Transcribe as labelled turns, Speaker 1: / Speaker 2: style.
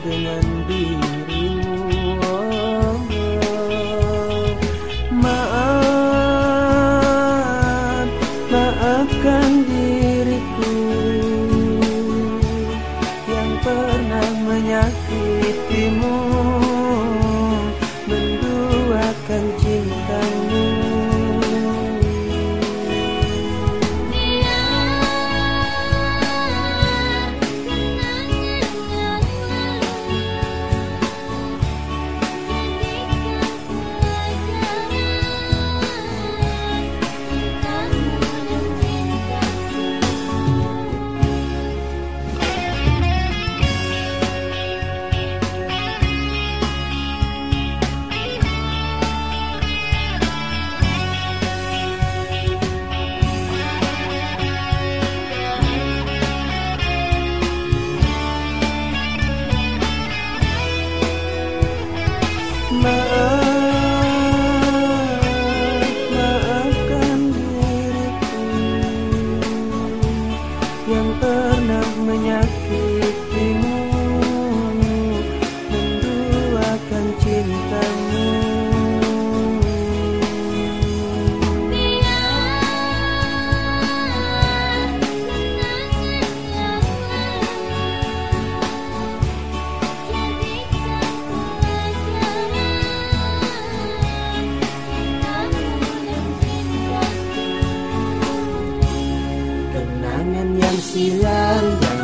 Speaker 1: dengan dirimu oh, Maaf, maafkan diriku Yang pernah menyakitimu. pernah menyakitimu. Siranda